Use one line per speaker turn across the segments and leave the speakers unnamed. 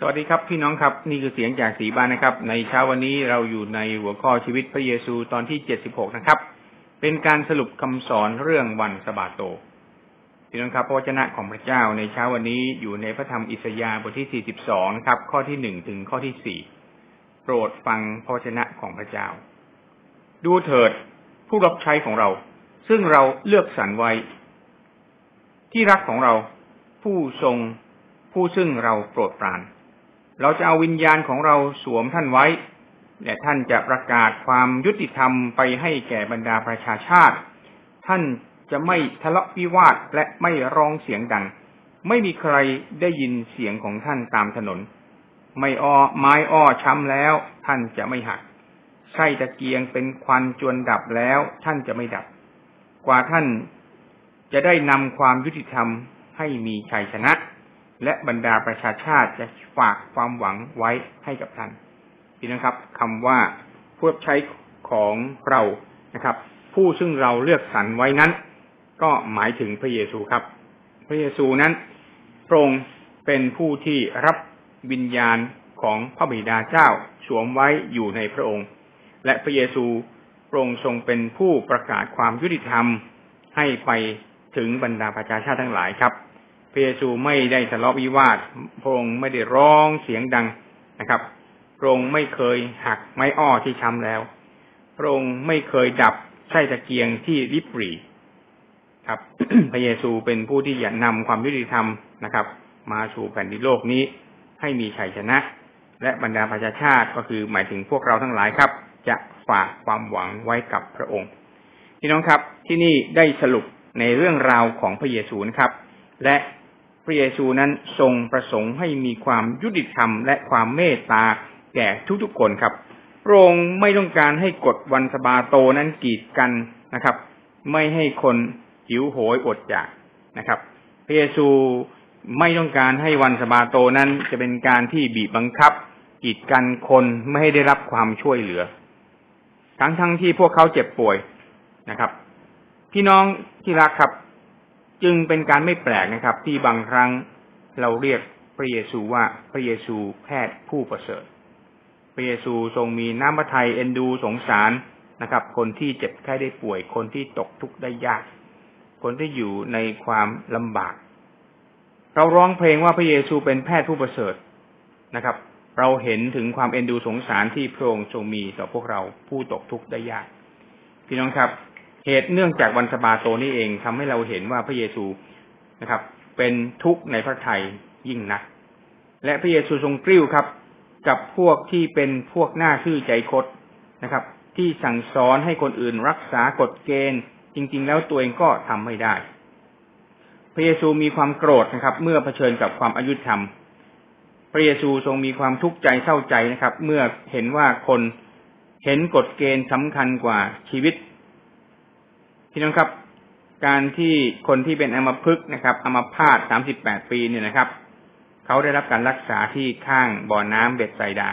สวัสดีครับพี่น้องครับ นี่คือเสียงจากสีบ้านนะครับ ในเช้าวันนี้เราอยู่ในหัวข้อชีวิตพระเยซูตอนที่เจ็ดสิบหกนะครับ เป็นการสรุปคำสอนเรื่องวันสบาโตพี่น้องครับพระวจนะของพระเจ้าในเช้าวันนี้อยู่ในพระธรรมอิสยาห์บทที่สี่สิบสองครับ ข้อที่หนึ่งถึงข้อที่สี่โปรดฟังพระวจนะของพระเจ้า ดูเถิดผู้รับใช้ของเรา ซึ่งเราเลือกสรรไว้ ที่รักของเรา ผู้ทรงผู้ซึ่งเราโปรดปราน เราจะเอาวิญญาณของเราสวมท่านไว้ และท่านจะประกาศความยุติธรรมไปให้แก่บรรดาประชาชาติ ท่านจะไม่ทะเลาะวิวาทและไม่ร้องเสียงดัง ไม่มีใครได้ยินเสียงของท่านตามถนน ไม่อ้อไม้อ้อช้ำแล้ว ท่านจะไม่หักไส้ตะเกียงเป็นควันจวนดับแล้ว ท่านจะไม่ดับ กว่าท่านจะได้นำความยุติธรรมให้มีชัยชนะ และบรรดาประชาชาติจะฝากความหวังไว้ให้กับท่านพี่นะครับคำว่าพวกใช้ของเรานะครับ ผู้ซึ่งเราเลือกสรรไว้นั้น ก็หมายถึงพระเยซูครับ พระเยซูนั้นพระองค์เป็นผู้ที่รับวิญญาณของพระบิดาเจ้าสวมไว้อยู่ในพระองค์ และพระเยซูพระองค์ทรงเป็นผู้ประกาศความยุติธรรมให้ไปถึงบรรดาประชาชาติทั้งหลายครับ ระเยซูไม่ได้ทะเลาะวิวาทพระองค์ไม่ได้ร้องเสียงดังนะครับพระองค์ไม่เคยหักไม้อ้อที่ช้ำแล้วพระองค์ไม่เคยดับไส้ตะเกียงที่ริบหรี่ครับ พระเยซูเป็นผู้ที่จะนำความยุติธรรมนะครับ มาสู่แผ่นดินโลกนี้ ให้มีชัยชนะ และบรรดาประชาชาติก็คือหมายถึงพวกเราทั้งหลายครับ จะฝากความหวังไว้กับพระองค์พี่น้องครับที่นี่ได้สรุปในเรื่องราวของพระเยซูนะครับ และ พระเยซูนั้นทรงประสงค์ให้มีความยุติธรรมและความเมตตาแก่ทุกๆคนครับพระองค์ไม่ต้องการให้กฎวันสบาโตนั้นกีดกันนะครับ ไม่ให้คนหิวโหยอดอยากนะครับ พระเยซูไม่ต้องการให้วันสบาโตนั้นจะเป็นการที่บีบบังคับ กีดกันคนไม่ให้ได้รับความช่วยเหลือ ทั้งทั้งที่พวกเขาเจ็บป่วยนะครับ พี่น้องที่รักครับ จึงเป็นการไม่แปลกนะครับ ที่บางครั้งเราเรียกพระเยซูว่าพระเยซูแพทย์ผู้ประเสริฐ พระเยซูทรงมีน้ำพระทัยเอ็นดูสงสารนะครับ คนที่เจ็บแค่ได้ป่วย คนที่ตกทุกข์ได้ยาก คนที่อยู่ในความลำบาก เราร้องเพลงว่าพระเยซูเป็นแพทย์ผู้ประเสริฐนะครับ เราเห็นถึงความเอ็นดูสงสารที่พระองค์ทรงมีต่อพวกเราผู้ตกทุกข์ได้ยากพี่น้องครับ เหตุเนื่องจากวันสบาโตนี้เองทำให้เราเห็นว่าพระเยซูนะครับ เป็นทุกข์ในพระทัยยิ่งนัก และพระเยซูทรงกริ้วครับ กับพวกที่เป็นพวกหน้าชื่อใจคดนะครับ ที่สั่งสอนให้คนอื่นรักษากฎเกณฑ์ จริง ๆ แล้วตัวเองก็ทำไม่ได้ พระเยซูมีความโกรธนะครับ เมื่อเผชิญกับความอายุธรรม พระเยซูทรงมีความทุกข์ใจเศร้าใจนะครับ เมื่อเห็นว่าคนเห็นกฎเกณฑ์สำคัญกว่าชีวิต พี่น้องครับ การที่คนที่เป็นอัมพฤกษ์นะครับอัมพาตสามสิบแปดปีเนี่ยนะครับ เขาได้รับการรักษาที่ข้างบ่อน้ำเบ็ดไซดา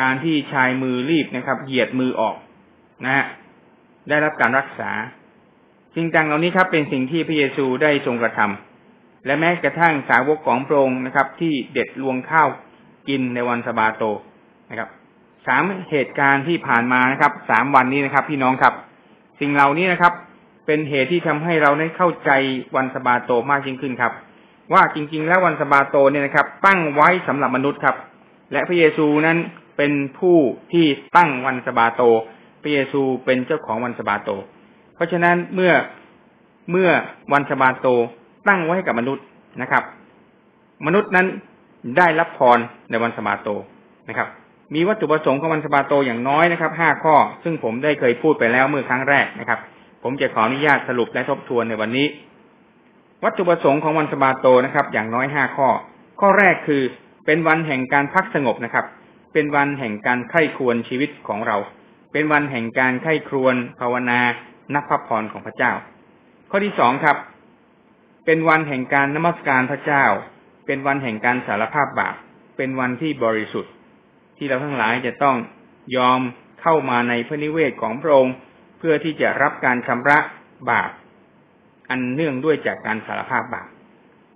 การที่ชายมือรีบนะครับ เหยียดมือออกนะฮะได้รับการรักษา สิ่งต่างเหล่านี้ครับ เป็นสิ่งที่พระเยซูได้ทรงกระทำและแม้กระทั่งสาวกของพระองค์นะครับ ที่เด็ดลวงข้าวกินในวันสบาโตนะครับสามเหตุการณ์ที่ผ่านมานะครับสามวันนี้นะครับ พี่น้องครับ สิ่งเหล่านี้นะครับ เป็นเหตุที่ทำให้เราได้เข้าใจวันสบาโตมากยิ่งขึ้นครับ ว่าจริง ๆ แล้ววันสบาโตเนี่ยนะครับ ตั้งไว้สำหรับมนุษย์ครับ และพระเยซูนั้นเป็นผู้ที่ตั้งวันสบาโต พระเยซูเป็นเจ้าของวันสบาโต เพราะฉะนั้นเมื่อเมื่อวันสบาโตตั้งไว้ให้กับมนุษย์นะครับ มนุษย์นั้นได้รับพรในวันสบาโตนะครับ มีวัตถุประสงค์ของวันสบาโตอย่างน้อยนะครับห้าข้อ ซึ่งผมได้เคยพูดไปแล้วเมื่อครั้งแรกนะครับ ผมจะขออนุญาตสรุปและทบทวนในวันนี้ วัตถุประสงค์ของวันสบาโตนะครับ อย่างน้อยห้าข้อ ข้อแรกคือ เป็นวันแห่งการพักสงบนะครับ เป็นวันแห่งการไข้ควรชีวิตของเรา เป็นวันแห่งการไข้ครวนภาวนา นับพระพรของพระเจ้า ข้อที่สองครับ เป็นวันแห่งการนมัสการพระเจ้า เป็นวันแห่งการสารภาพบาปเป็นวันที่บริสุทธิ์ ที่เราทั้งหลายจะต้องยอมเข้ามาในพระนิเวศของพระองค์เพื่อที่จะรับการชำระบาป อันเนื่องด้วยจากการสารภาพบาป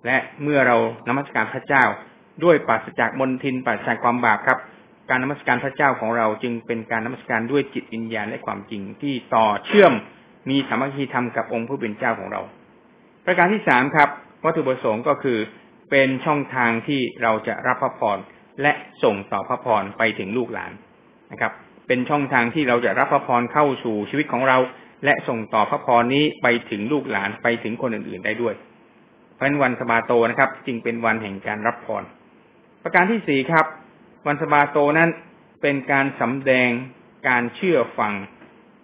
และเมื่อเรานมัสการพระเจ้าด้วยปราศจากมนทินปราศจากความบาปครับ การนมัสการพระเจ้าของเราจึงเป็นการนมัสการด้วยจิตวิญญาณและความจริงที่ต่อเชื่อมมีสามัคคีธรรมกับองค์ผู้เป็นเจ้าของเรา ประการที่สามครับ วัตถุประสงค์ก็คือเป็นช่องทางที่เราจะรับพระพร และส่งต่อพระพรไปถึงลูกหลานนะครับ เป็นช่องทางที่เราจะรับพระพรเข้าสู่ชีวิตของเรา และส่งต่อพระพรนี้ไปถึงลูกหลานไปถึงคนอื่น ๆ ได้ด้วย เพราะฉะนั้นวันสบาโตนะครับ จึงเป็นวันแห่งการรับพร ประการที่สี่ครับ วันสบาโตนั้นเป็นการสำแดงการเชื่อฟัง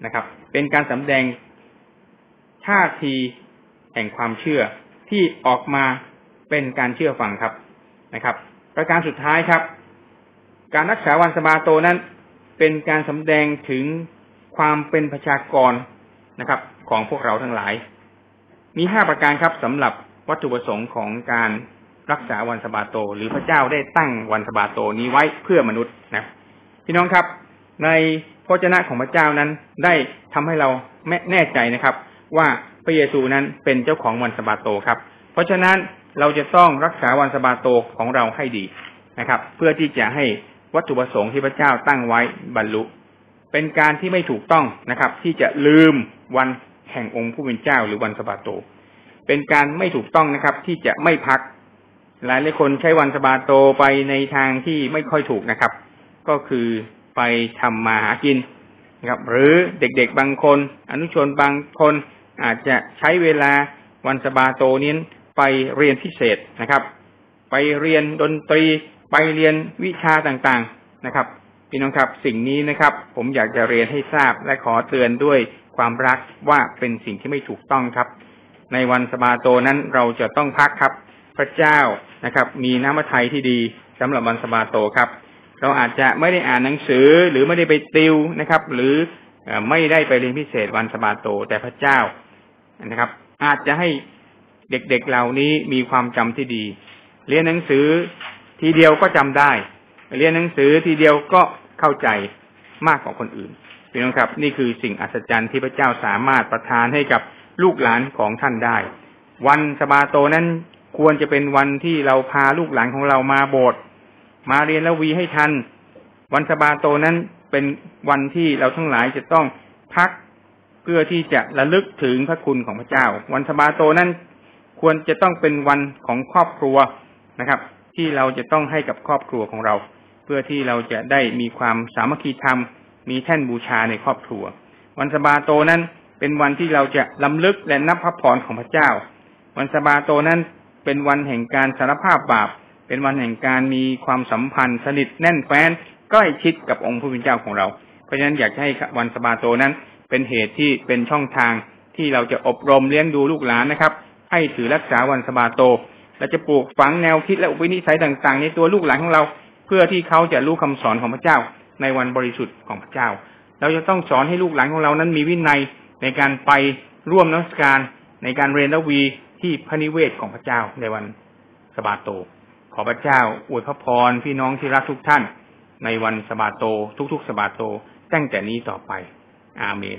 นะครับ เป็นการสำแดงท่าทีแห่งความเชื่อที่ออกมาเป็นการเชื่อฟังครับนะครับ ประการสุดท้ายครับ การรักษาวันสบาโตนั้น เป็นการสำแดงถึงความเป็นประชากรนะครับ ของพวกเราทั้งหลาย มีห้าประการครับสำหรับวัตถุประสงค์ของการรักษาวันสบาโต หรือพระเจ้าได้ตั้งวันสบาโตนี้ไว้เพื่อมนุษย์นะพี่น้องครับ ในพระเจ้าของพระเจ้านั้นได้ทำให้เราแน่ใจนะครับ ว่าพระเยซูนั้นเป็นเจ้าของวันสบาโตครับ เพราะฉะนั้น เราจะต้องรักษาวันสบาโตของเราให้ดีนะครับ เพื่อที่จะให้วัตถุประสงค์ที่พระเจ้าตั้งไว้บรรลุ เป็นการที่ไม่ถูกต้องนะครับ ที่จะลืมวันแห่งองค์ผู้เป็นเจ้าหรือวันสบาโต เป็นการไม่ถูกต้องนะครับ ที่จะไม่พัก หลายหลายคนใช้วันสบาโตไปในทางที่ไม่ค่อยถูกนะครับ ก็คือไปทำมาหากินนะครับ หรือเด็กๆบางคน อนุชนบางคนอาจจะใช้เวลาวันสบาโตนี้ ไปเรียนพิเศษนะครับ ไปเรียนดนตรี ไปเรียนวิชาต่างๆนะครับพี่น้องครับสิ่งนี้นะครับ ผมอยากจะเรียนให้ทราบและขอเตือนด้วยความรักว่าเป็นสิ่งที่ไม่ถูกต้องครับ ในวันสบาโตนั้นเราจะต้องพักครับ พระเจ้านะครับ มีน้ำพระทัยที่ดีสำหรับวันสบาโตครับ เราอาจจะไม่ได้อ่านหนังสือหรือไม่ได้ไปติวนะครับ หรือไม่ได้ไปเรียนพิเศษวันสบาโต แต่พระเจ้านะครับ อาจจะให้ เด็กๆเหล่านี้มีความจำที่ดี เรียนหนังสือทีเดียวก็จำได้ เรียนหนังสือทีเดียวก็เข้าใจมากกว่าคนอื่นพี่น้องครับ นี่คือสิ่งอัศจรรย์ที่พระเจ้าสามารถประทานให้กับลูกหลานของท่านได้ วันสบาโตนั้นควรจะเป็นวันที่เราพาลูกหลานของเรามาโบสถ์มาเรียนละวีให้ทัน วันสบาโตนั้นเป็นวันที่เราทั้งหลายจะต้องพักเพื่อที่จะระลึกถึงพระคุณของพระเจ้า วันสบาโตนั้น ควรจะต้องเป็นวันของครอบครัวนะครับ ที่เราจะต้องให้กับครอบครัวของเรา เพื่อที่เราจะได้มีความสามัคคีธรรม มีแท่นบูชาในครอบครัว วันสบาโตนั้นเป็นวันที่เราจะล้ำลึกและนับพระพรของพระเจ้า วันสบาโตนั้นเป็นวันแห่งการสารภาพบาป เป็นวันแห่งการมีความสัมพันธ์ สนิทแน่นแฟ้นใกล้ชิดกับองค์ผู้เป็นเจ้าของเรา เพราะฉะนั้นอยากให้วันสบาโตนั้น เป็นเหตุที่เป็นช่องทางที่เราจะอบรมเลี้ยงดูลูกหลานนะครับ ให้ถือรักษาวันสบาโตเราจะปลูกฝังแนวคิดและอุปนิสัยต่าง ๆ ในตัวลูกหลานของเรา เพื่อที่เขาจะรู้คำสอนของพระเจ้าในวันบริสุทธิ์ของพระเจ้า เราจะต้องสอนให้ลูกหลานของเรานั้นมีวินัยในการไปร่วมนักการในการเรียนละวีที่พระนิเวศของพระเจ้าในวันสบาโต ขอพระเจ้าอวยพระพรพี่น้องที่รักทุกท่าน ในวันสบาโต ทุกๆสบาโต ตั้งแต่นี้ต่อไป อาเมน